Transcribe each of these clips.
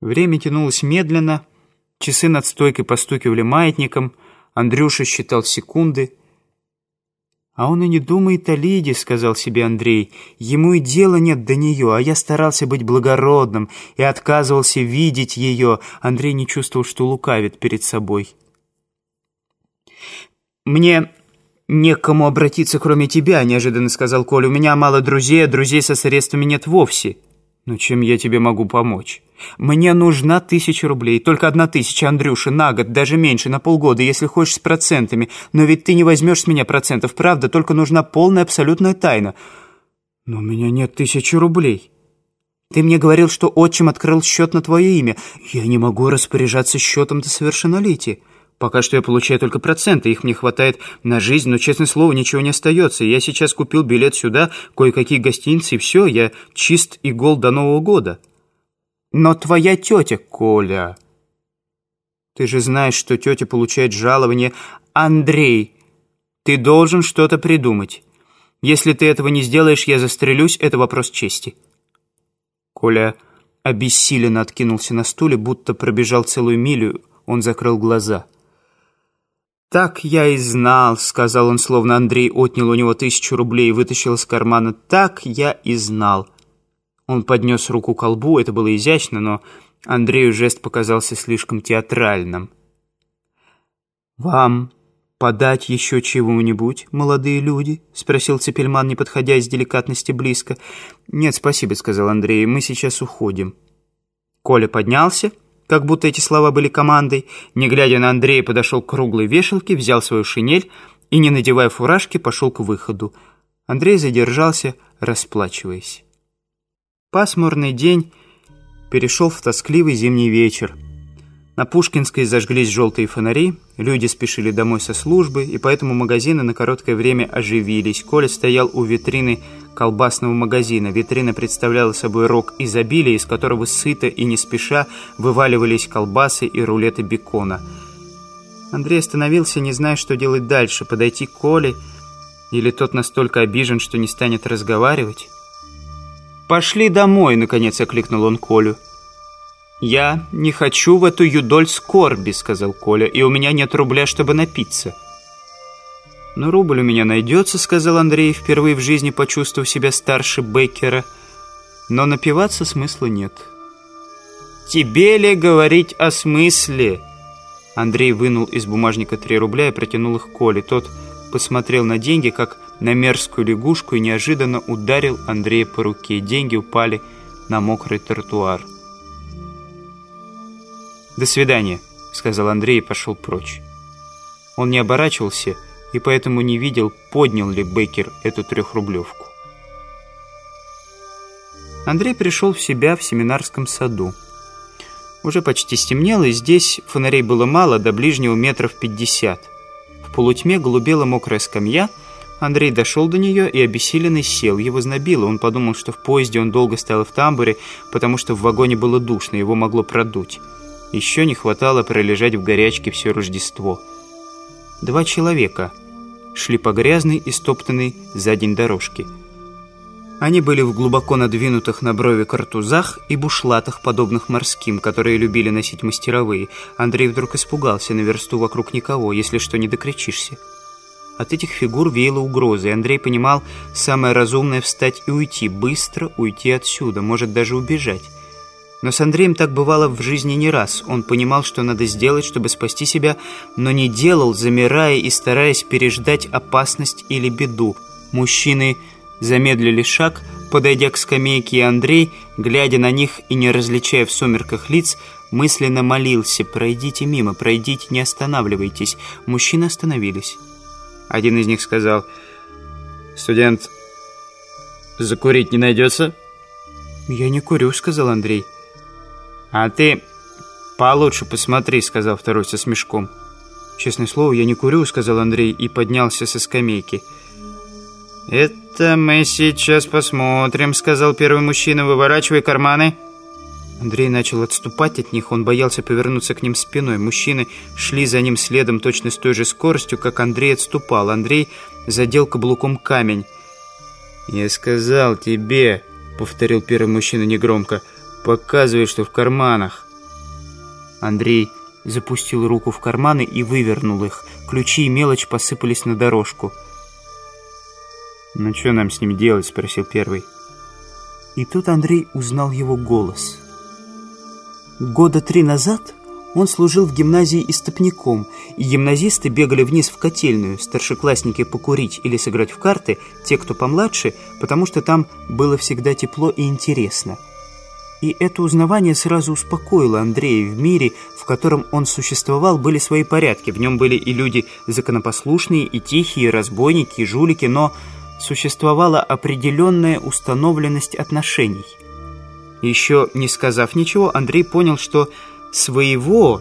Время тянулось медленно, часы над стойкой постукивали маятником, Андрюша считал секунды. «А он и не думает о Лиде», — сказал себе Андрей. «Ему и дела нет до нее, а я старался быть благородным и отказывался видеть ее». Андрей не чувствовал, что лукавит перед собой. «Мне некому обратиться, кроме тебя», — неожиданно сказал Коля. «У меня мало друзей, а друзей со средствами нет вовсе». «Ну, чем я тебе могу помочь?» «Мне нужна тысяча рублей. Только одна тысяча, Андрюша, на год, даже меньше, на полгода, если хочешь с процентами. Но ведь ты не возьмешь с меня процентов, правда? Только нужна полная абсолютная тайна». «Но у меня нет тысячи рублей». «Ты мне говорил, что отчим открыл счет на твое имя. Я не могу распоряжаться счетом до совершеннолетия». Пока что я получаю только проценты, их мне хватает на жизнь, но, честное слово, ничего не остается. Я сейчас купил билет сюда, кое-какие гостиницы, и все, я чист и гол до Нового года. Но твоя тетя, Коля... Ты же знаешь, что тетя получает жалование. Андрей, ты должен что-то придумать. Если ты этого не сделаешь, я застрелюсь, это вопрос чести. Коля обессиленно откинулся на стуле, будто пробежал целую милю, он закрыл глаза. «Так я и знал», — сказал он, словно Андрей отнял у него тысячу рублей и вытащил из кармана. «Так я и знал». Он поднес руку к колбу, это было изящно, но Андрею жест показался слишком театральным. «Вам подать еще чего-нибудь, молодые люди?» — спросил Цепельман, не подходя из деликатности близко. «Нет, спасибо», — сказал Андрей, — «мы сейчас уходим». Коля поднялся как будто эти слова были командой, не глядя на Андрея, подошел к круглой вешалке, взял свою шинель и, не надевая фуражки, пошел к выходу. Андрей задержался, расплачиваясь. Пасмурный день перешел в тоскливый зимний вечер. На Пушкинской зажглись желтые фонари, люди спешили домой со службы, и поэтому магазины на короткое время оживились. Коля стоял у витрины колбасного магазина. Витрина представляла собой рог изобилия, из которого сыто и не спеша вываливались колбасы и рулеты бекона. Андрей остановился, не зная, что делать дальше, подойти к Коле, или тот настолько обижен, что не станет разговаривать. «Пошли домой», — наконец окликнул он Колю. «Я не хочу в эту юдоль скорби», — сказал Коля, «и у меня нет рубля, чтобы напиться». «Ну, рубль у меня найдется», — сказал Андрей, впервые в жизни почувствовав себя старше Беккера. «Но напиваться смысла нет». «Тебе ли говорить о смысле?» Андрей вынул из бумажника три рубля и протянул их Коле. Тот посмотрел на деньги, как на мерзкую лягушку, и неожиданно ударил Андрея по руке. Деньги упали на мокрый тротуар. «До свидания», — сказал Андрей и пошел прочь. Он не оборачивался и поэтому не видел, поднял ли Беккер эту трехрублевку. Андрей пришел в себя в семинарском саду. Уже почти стемнело, и здесь фонарей было мало, до ближнего метров пятьдесят. В полутьме голубела мокрая скамья. Андрей дошел до нее и обессиленный сел. Его знобило. Он подумал, что в поезде он долго стоял в тамбуре, потому что в вагоне было душно, его могло продуть. Еще не хватало пролежать в горячке все Рождество. Два человека шли по грязной и стоптанной за день дорожке. Они были в глубоко надвинутых на брови картузах и бушлатах, подобных морским, которые любили носить мастеровые. Андрей вдруг испугался, на версту вокруг никого, если что, не докричишься. От этих фигур веяло угрозой. Андрей понимал, самое разумное встать и уйти, быстро уйти отсюда, может даже убежать. Но с Андреем так бывало в жизни не раз. Он понимал, что надо сделать, чтобы спасти себя, но не делал, замирая и стараясь переждать опасность или беду. Мужчины замедлили шаг, подойдя к скамейке, и Андрей, глядя на них и не различая в сумерках лиц, мысленно молился «Пройдите мимо, пройдите, не останавливайтесь». Мужчины остановились. Один из них сказал «Студент, закурить не найдется?» «Я не курю», — сказал Андрей. «А ты получше посмотри», — сказал второй со смешком. «Честное слово, я не курю», — сказал Андрей и поднялся со скамейки. «Это мы сейчас посмотрим», — сказал первый мужчина, выворачивая карманы. Андрей начал отступать от них, он боялся повернуться к ним спиной. Мужчины шли за ним следом точно с той же скоростью, как Андрей отступал. Андрей задел каблуком камень. «Я сказал тебе», — повторил первый мужчина негромко, — Показывай, что в карманах. Андрей запустил руку в карманы и вывернул их. Ключи и мелочь посыпались на дорожку. «Ну что нам с ним делать?» — спросил первый. И тут Андрей узнал его голос. Года три назад он служил в гимназии истопником, и гимназисты бегали вниз в котельную, старшеклассники покурить или сыграть в карты, те, кто помладше, потому что там было всегда тепло и интересно — и это узнавание сразу успокоило Андрея. В мире, в котором он существовал, были свои порядки. В нем были и люди законопослушные, и тихие, и разбойники, и жулики, но существовала определенная установленность отношений. Еще не сказав ничего, Андрей понял, что своего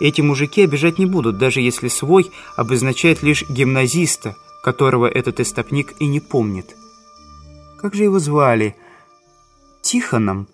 эти мужики обижать не будут, даже если свой обозначает лишь гимназиста, которого этот истопник и не помнит. Как же его звали? Тихоном?